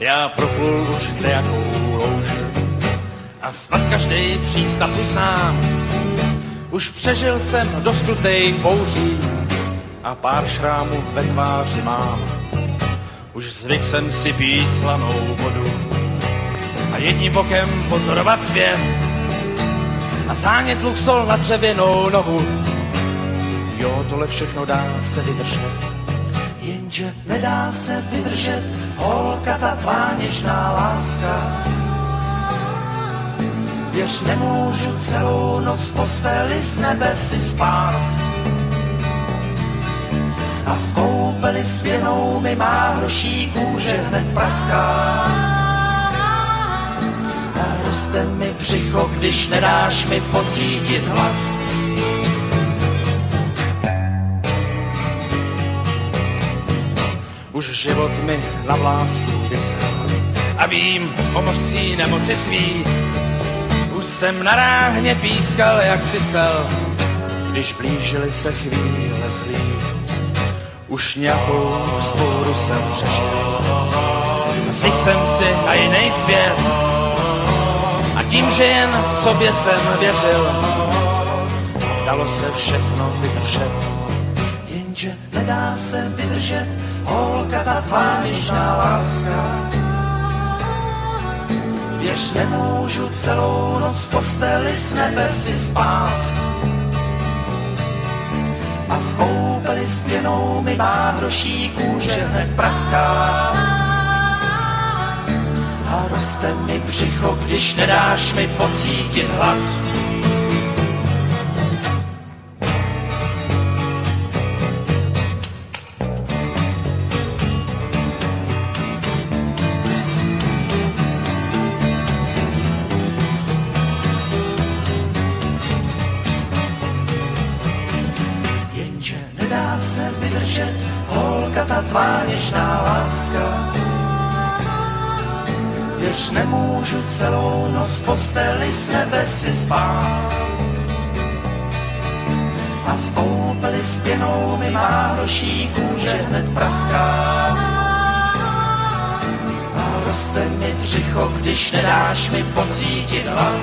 Já proplul už nějakou louži a snad každý přístav už znám. Už přežil jsem do skrutej bouří a pár šrámů ve tváři mám. Už zvyk jsem si pít slanou vodu a jedním bokem pozorovat svět a zánět luxol na dřevěnou nohu. Jo, tohle všechno dá se vydržet, jenže nedá se vydržet holka ta tvá něžná láska. Věř, nemůžu celou noc posteli s nebesy spát. A v koupeli s věnou mi má hroší kůže hned praská. A roste mi břicho, když nedáš mi pocítit hlad. Už život mi na vlásku vysel a vím o mořský nemoci svý. Už jsem na ráhně pískal, jak si sel, když blížily se chvíle zlý. Už nějakou sporu jsem přešel. Zvyk jsem si na jiný svět a tím, že jen sobě jsem věřil, dalo se všechno vydržet. Jenže nedá se vydržet, holka ta tvá něžná láska. Věř, nemůžu celou noc posteli s nebesy spát. A v koupeli s pěnou mi má hroší kůže hned praská. A roste mi břicho, když nedáš mi pocítit hlad. Se vydržet, holka ta tvá něžná láska. Věř, nemůžu celou noc posteli s nebesy spát. A v koupeli s pěnou mi má hroší kůže hned praská. A roste mi břicho, když nedáš mi pocítit hlad.